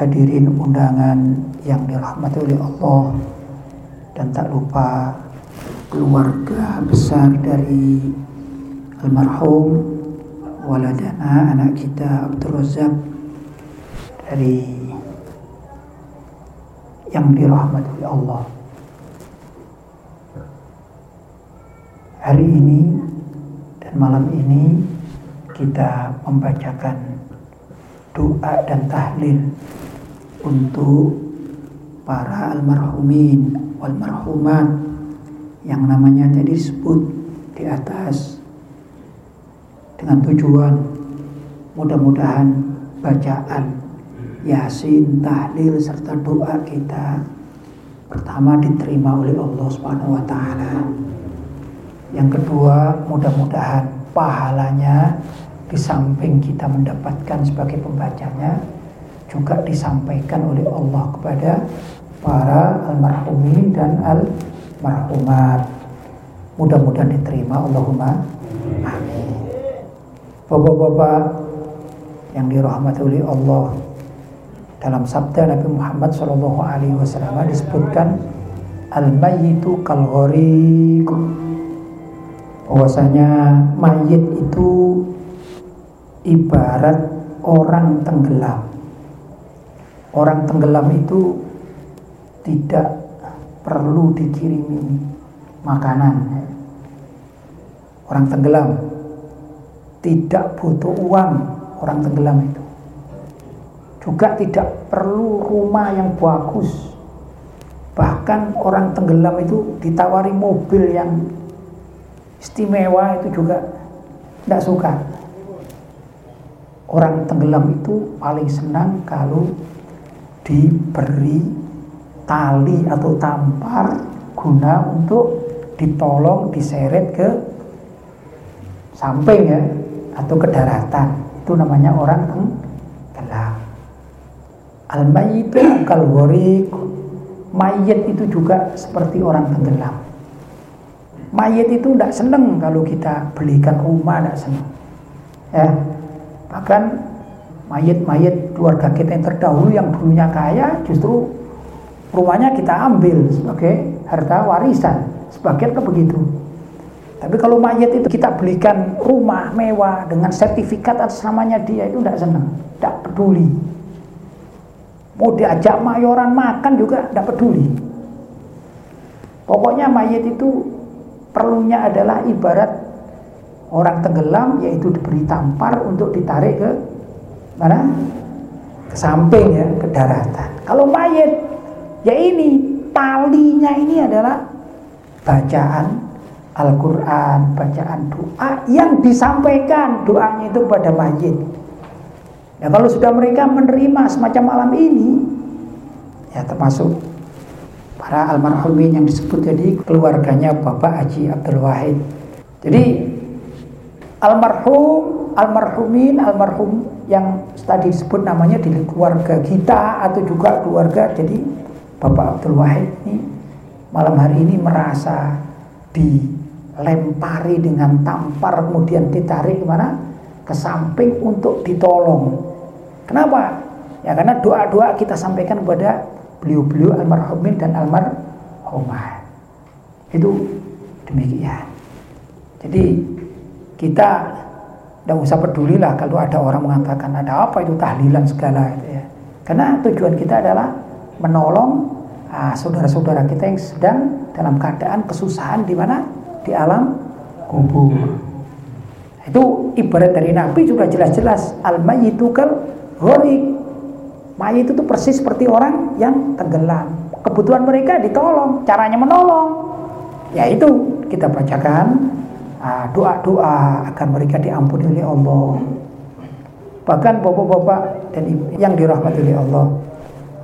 hadirin undangan yang dirahmati oleh Allah. Dan tak lupa keluarga besar dari almarhum waladana anak kita Abdul Razak dari yang dirahmati oleh Allah. Hari ini dan malam ini kita membacakan doa dan tahlil untuk para almarhumin wal marhumat yang namanya tadi disebut di atas dengan tujuan mudah-mudahan bacaan yasin, tahlil serta doa kita pertama diterima oleh Allah Subhanahu wa taala. Yang kedua, mudah-mudahan pahalanya di samping kita mendapatkan sebagai pembacanya juga disampaikan oleh Allah kepada para almarhumin dan almarhumat. Mudah-mudahan diterima Allahumma amin. Bapak-bapak yang dirahmati oleh Allah dalam sabda Nabi Muhammad Shallallahu Alaihi Wasallam disebutkan al mayyitu kal bahwasanya mayit itu ibarat orang tenggelam orang tenggelam itu tidak perlu dikirimi makanan. Orang tenggelam tidak butuh uang orang tenggelam itu. Juga tidak perlu rumah yang bagus. Bahkan orang tenggelam itu ditawari mobil yang istimewa itu juga tidak suka. Orang tenggelam itu paling senang kalau diberi tali atau tampar guna untuk ditolong diseret ke samping ya atau ke daratan. Itu namanya orang tenggelam. Al mayyitu kal mayit itu juga seperti orang tenggelam. Mayit itu tidak seneng kalau kita belikan rumah tidak seneng. Ya bahkan mayit-mayit keluarga kita yang terdahulu yang dulunya kaya justru rumahnya kita ambil sebagai harta warisan. Sebagian kan begitu. Tapi kalau mayat itu kita belikan rumah mewah dengan sertifikat atas namanya dia itu tidak senang tidak peduli. Mau diajak mayoran makan juga tidak peduli. Pokoknya mayat itu perlunya adalah ibarat orang tenggelam yaitu diberi tampar untuk ditarik ke mana? Ke samping ya, ke daratan. Kalau mayat, ya ini talinya ini adalah bacaan Al-Quran, bacaan doa yang disampaikan doanya itu pada mayit. Ya kalau sudah mereka menerima semacam malam ini, ya termasuk para almarhumin yang disebut jadi keluarganya Bapak Haji Abdul Wahid. Jadi almarhum, almarhumin, almarhum yang tadi disebut namanya di keluarga kita atau juga keluarga jadi Bapak Abdul Wahid ini malam hari ini merasa dilempari dengan tampar kemudian ditarik ke mana? Ke samping untuk ditolong. Kenapa? Ya karena doa-doa kita sampaikan kepada beliau-beliau almarhumin dan almarhumah. Itu demikian. Jadi kita tidak usah pedulilah kalau ada orang mengatakan ada apa itu tahlilan segala itu ya. Karena tujuan kita adalah menolong ah, saudara-saudara kita yang sedang dalam keadaan kesusahan di mana di alam kubur. Itu ibarat dari Nabi juga jelas-jelas al mayyitu kal Mayit itu persis seperti orang yang tenggelam. Kebutuhan mereka ditolong, caranya menolong. Ya itu kita bacakan doa-doa agar mereka diampuni oleh Allah. Bahkan bapak-bapak dan yang dirahmati oleh Allah,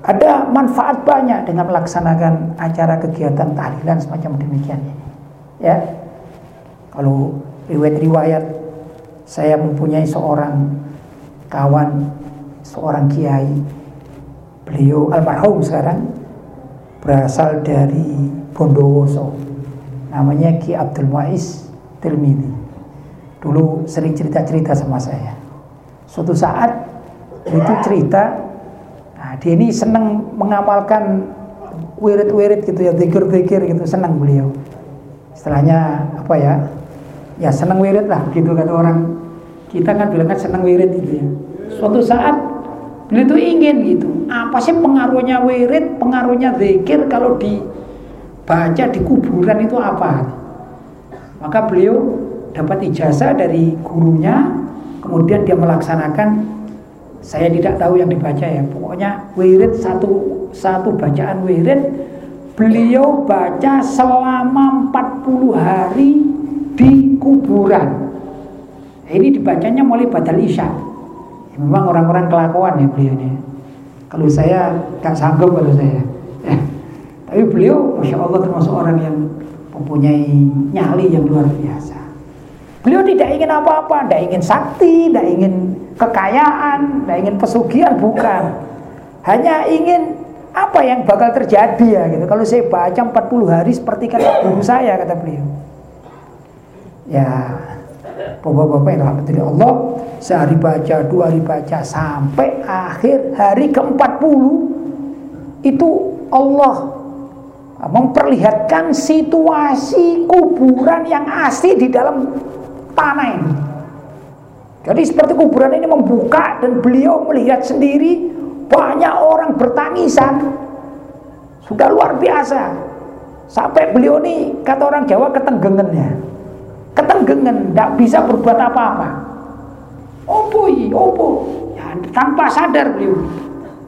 Ada manfaat banyak dengan melaksanakan acara kegiatan tahlilan semacam demikian ini. Ya. Kalau riwayat-riwayat saya mempunyai seorang kawan, seorang kiai. Beliau almarhum sekarang berasal dari Bondowoso. Namanya Ki Abdul Muiz Tirmidzi. Dulu sering cerita-cerita sama saya. Suatu saat itu cerita Nah, dia ini senang mengamalkan wirid-wirid gitu ya, zikir-zikir gitu, senang beliau. Istilahnya apa ya? Ya senang wirid lah, gitu kata orang. Kita kan bilang kan senang wirid gitu ya. Suatu saat beliau itu ingin gitu. Apa sih pengaruhnya wirid, pengaruhnya zikir kalau dibaca di kuburan itu apa? Maka beliau dapat ijazah dari gurunya, kemudian dia melaksanakan. Saya tidak tahu yang dibaca ya pokoknya wirid satu satu bacaan wirid. Beliau baca selama 40 hari di kuburan. Ini dibacanya mulai badal isya. Ya, memang orang-orang kelakuan ya beliau ini. Kalau saya gak sanggup kalau saya. Ya. tapi beliau masya Allah termasuk orang yang mempunyai nyali yang luar biasa beliau tidak ingin apa-apa tidak ingin sakti tidak ingin kekayaan, tidak ingin pesugihan, bukan. Hanya ingin apa yang bakal terjadi ya gitu. Kalau saya baca 40 hari seperti kata guru saya kata beliau. Ya, bapak-bapak yang rahmatullahi Allah, sehari baca, dua hari baca sampai akhir hari ke-40 itu Allah memperlihatkan situasi kuburan yang asli di dalam tanah ini. Jadi seperti kuburan ini membuka dan beliau melihat sendiri banyak orang bertangisan. Sudah luar biasa. Sampai beliau ini kata orang Jawa ketenggengen ya. Ketenggengen, tidak bisa berbuat apa-apa. Opo opo. Ya, tanpa sadar beliau.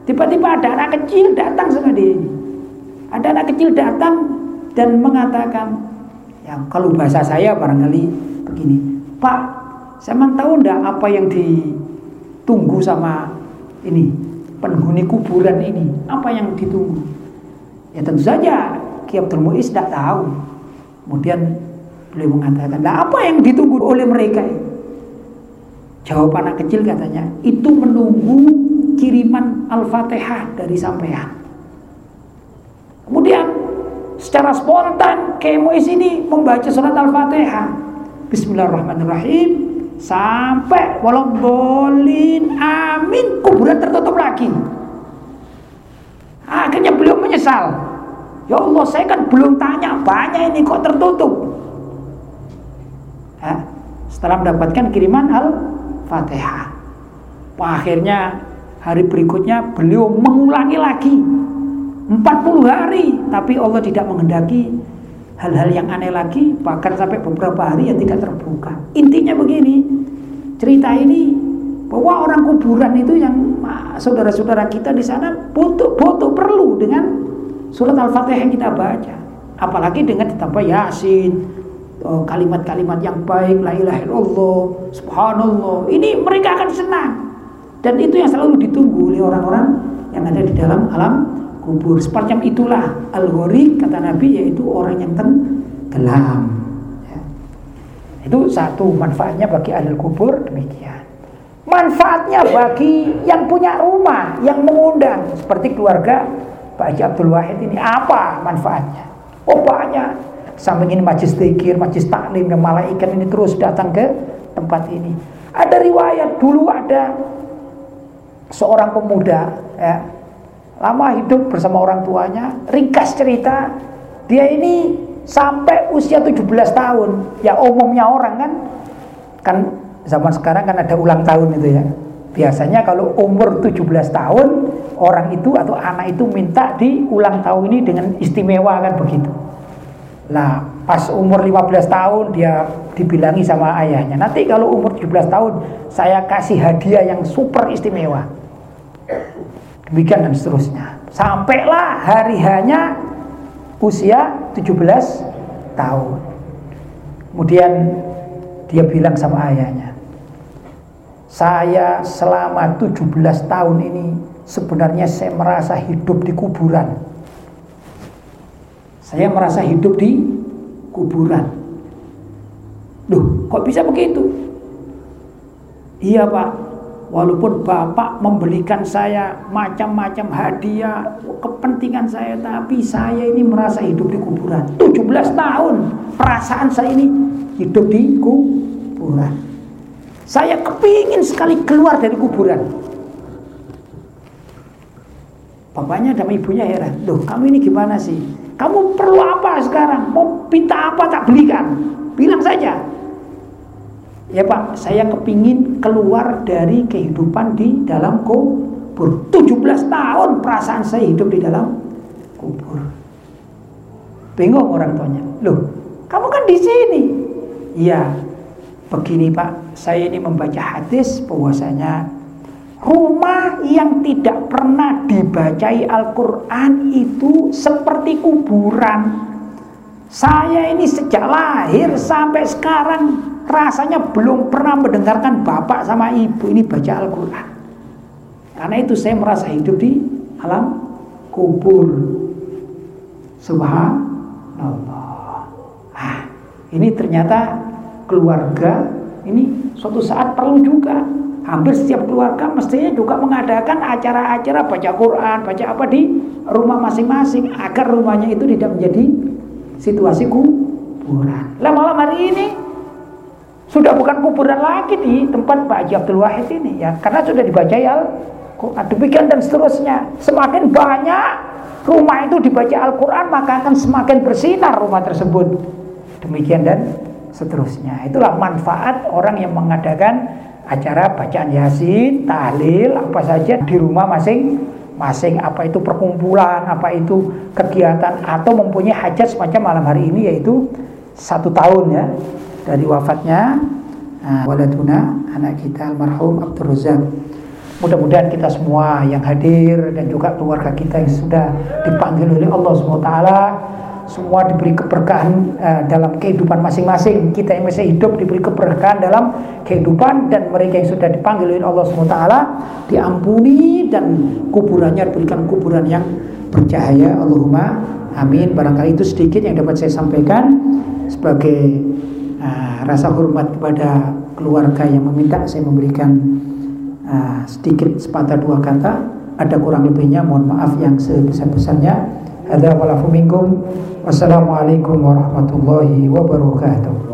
Tiba-tiba ada anak kecil datang sama dia. Ada anak kecil datang dan mengatakan, ya kalau bahasa saya barangkali begini, Pak saya mau tahu ndak apa yang ditunggu sama ini penghuni kuburan ini? Apa yang ditunggu? Ya tentu saja Ki Abdul Muiz tidak tahu. Kemudian beliau mengatakan, nah apa yang ditunggu oleh mereka ini? Jawab anak kecil katanya, itu menunggu kiriman Al-Fatihah dari sampean. Kemudian secara spontan Ki Muiz ini membaca surat Al-Fatihah. Bismillahirrahmanirrahim. Sampai walau bolin amin. Kuburan tertutup lagi. Akhirnya beliau menyesal. Ya Allah saya kan belum tanya banyak ini kok tertutup. Ya, setelah mendapatkan kiriman al-fatihah. Akhirnya hari berikutnya beliau mengulangi lagi 40 hari tapi Allah tidak menghendaki hal-hal yang aneh lagi bahkan sampai beberapa hari yang tidak terbuka. Intinya begini cerita ini bahwa orang kuburan itu yang ah, saudara-saudara kita di sana butuh butuh perlu dengan surat al-fatihah yang kita baca. Apalagi dengan ditambah yasin oh, kalimat-kalimat yang baik la ilaha illallah subhanallah. Ini mereka akan senang. Dan itu yang selalu ditunggu oleh orang-orang yang ada di dalam alam kubur. Semacam itulah al-ghorik kata Nabi yaitu orang yang tenggelam. Ya. Itu satu manfaatnya bagi ahli kubur demikian. Manfaatnya bagi yang punya rumah, yang mengundang seperti keluarga Pak Haji Abdul Wahid ini apa manfaatnya? Oh banyak. Samping ini majlis zikir, majlis taklim, dan malaikat ini terus datang ke tempat ini. Ada riwayat dulu ada seorang pemuda ya, lama hidup bersama orang tuanya ringkas cerita dia ini sampai usia 17 tahun. Ya umumnya orang kan kan zaman sekarang kan ada ulang tahun itu ya. Biasanya kalau umur 17 tahun orang itu atau anak itu minta di ulang tahun ini dengan istimewa kan begitu. Lah pas umur 15 tahun dia dibilangi sama ayahnya. Nanti kalau umur 17 tahun saya kasih hadiah yang super istimewa Demikian dan seterusnya. Sampailah hari hanya usia 17 tahun. Kemudian dia bilang sama ayahnya, saya selama 17 tahun ini sebenarnya saya merasa hidup di kuburan. Saya merasa hidup di kuburan. Loh, kok bisa begitu? Iya Pak, walaupun Bapak membelikan saya macam-macam hadiah, kepentingan saya, tapi saya ini merasa hidup di kuburan. 17 tahun perasaan saya ini hidup di kuburan. Saya kepingin sekali keluar dari kuburan. Bapaknya dan ibunya heran. Loh kamu ini gimana sih? Kamu perlu apa sekarang? Mau minta apa tak belikan? Bilang saja. Ya Pak, saya kepingin keluar dari kehidupan di dalam kubur. 17 tahun perasaan saya hidup di dalam kubur. Bingung orang tuanya. Loh, kamu kan di sini. Iya, begini Pak, saya ini membaca hadis bahwasanya rumah yang tidak pernah dibacai Al-Quran itu seperti kuburan. Saya ini sejak lahir sampai sekarang rasanya belum pernah mendengarkan bapak sama ibu ini baca Al-Quran. Karena itu saya merasa hidup di alam kubur. Subhanallah. Ah, ini ternyata keluarga ini suatu saat perlu juga hampir setiap keluarga mestinya juga mengadakan acara-acara baca Quran, baca apa di rumah masing-masing agar rumahnya itu tidak menjadi situasi kuburan. Lah malam hari ini sudah bukan kuburan lagi di tempat Pak Haji Abdul Wahid ini ya karena sudah dibaca ya Quran demikian dan seterusnya semakin banyak rumah itu dibaca Al-Quran maka akan semakin bersinar rumah tersebut demikian dan seterusnya. Itulah manfaat orang yang mengadakan acara bacaan yasin, tahlil, apa saja di rumah masing-masing. Apa itu perkumpulan, apa itu kegiatan atau mempunyai hajat semacam malam hari ini yaitu satu tahun ya dari wafatnya nah, waladuna anak kita almarhum Abdul Razak. Mudah-mudahan kita semua yang hadir dan juga keluarga kita yang sudah dipanggil oleh Allah SWT semua diberi keberkahan uh, dalam kehidupan masing-masing. Kita yang masih hidup diberi keberkahan dalam kehidupan dan mereka yang sudah dipanggil oleh Allah SWT diampuni dan kuburannya diberikan kuburan yang bercahaya. Allahumma amin. Barangkali itu sedikit yang dapat saya sampaikan sebagai uh, rasa hormat kepada keluarga yang meminta saya memberikan uh, sedikit sepatah dua kata. Ada kurang lebihnya mohon maaf yang sebesar-besarnya. Ada walafu minkum. Wassalamualaikum warahmatullahi wabarakatuh.